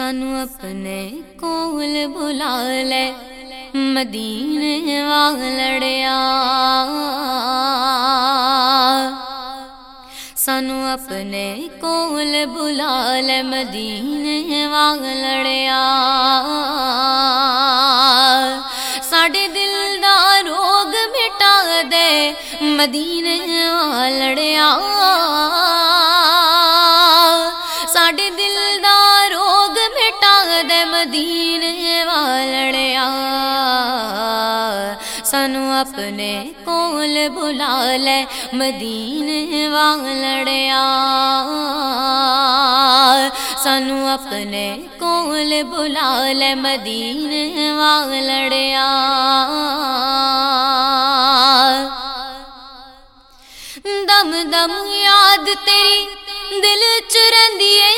سانو اپنے کول بلا لے، مدینے واگ لڑیا سانو اپنے کول بلا لے، مدینے واگ لڑیا ساڈے دل دا روگ مٹا دے، مدینے واگ لڑیا مدینے والڑیا سانو اپنے کول بلا لے مدینے والڑیا سانو اپنے کول بلا لے مدینے والڑیا دم دم یاد تیری دل چرندیے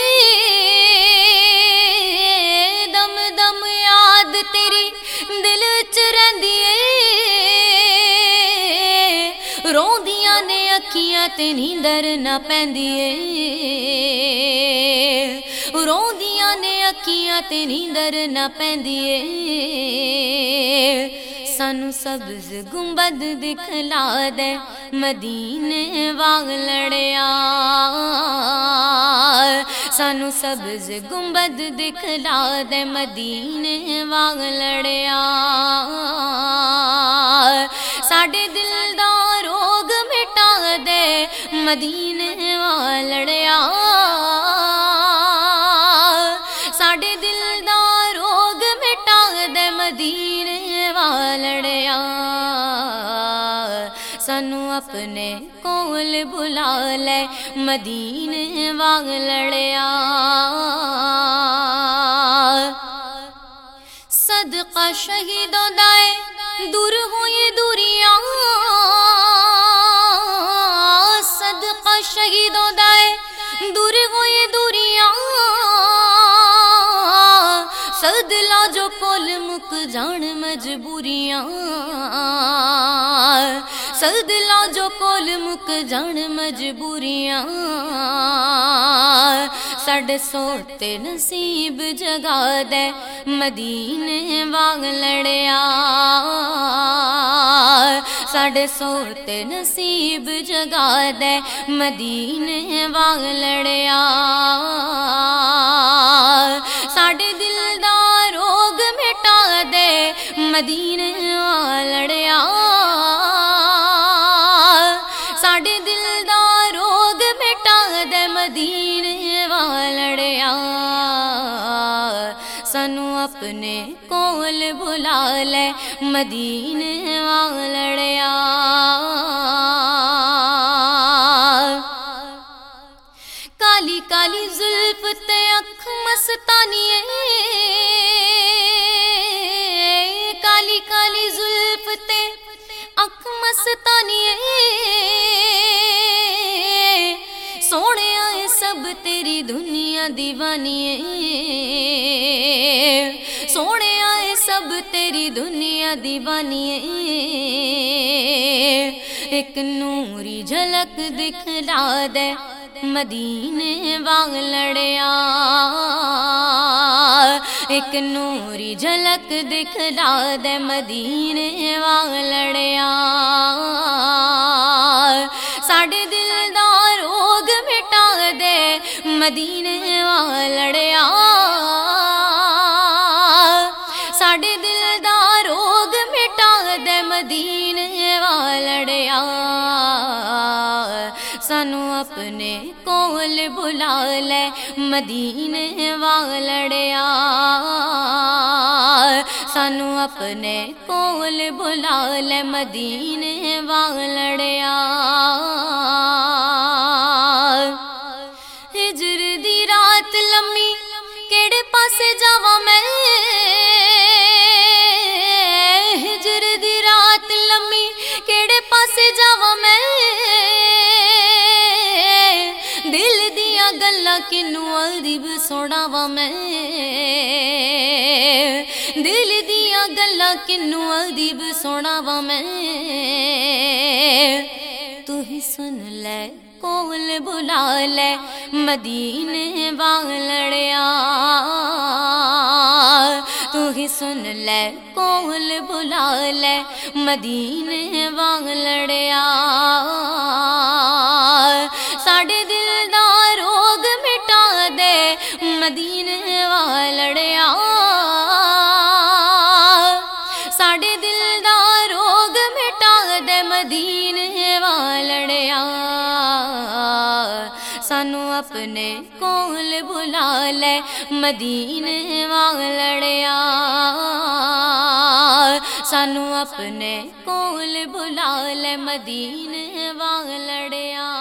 نی در نہ پہ رو دکھی تین در نہ پہ سو سبز گنبد دکھلا دے مدینے واگ لڑیا سبز گنبد دکھلا دے مدینے واگ لڑیا ساڈے دلدار مدینے والڑیا۔ ساڈے دل دا روگ مٹا دے مدینے والڑیا۔ سانو اپنے کول بلا لے مدینے واگ لڑیا صدقہ شہیدوں دائے دور ہوئے شہیدوں دائے دور ہوئے دوریاں سد لا جو کول مک جان مجبوریاں سد لا جو کول مک جان مجبوریاں سڈ سوتے نصیب جگا دے مدینے واگ لڑیا ساڈے سوتے نصیب جگا دے مدینے واگ لڑیا ساڈے دل دا روگ مٹا دے مدینے واگ لڑیا ساڈے دل دا روگ مٹا دے مدینے واگ لڑیا سانو اپنے کول بلا لے مدینے واگ سب تیری دنیا دیوانی سونے آئے سب تیری دنیا دیوانی ایک نوری جھلک دکھلا دے مدینے واگ لڑیا ایک نوری جھلک دکھلا دے مدینے واگ لڑیا مدینے واگ لڑیا ساڈے دل دا روگ مٹا دے مدینے واگ لڑیا سانو اپنے کول بلا لے مدینے واگ لڑیا سانو اپنے کول بلا لے مدینے واگ لڑیا کیڑے پاسے جاواں میں۔ ہجر دی رات لمی کیڑے پاسے جاواں میں۔ دل دیا گلا کنو ادیب سونا میں۔ دل دیا گلا کنو ادیب سونا میں۔ تو ہی سن لے۔ بول بلا لے مدینے والڑیا تو ہی سن لے کول بلا لے مدینے والڑیا اپنے کول بلا لے مدینے لڑیا سانو اپنے کول بلا لے مدینے لڑیا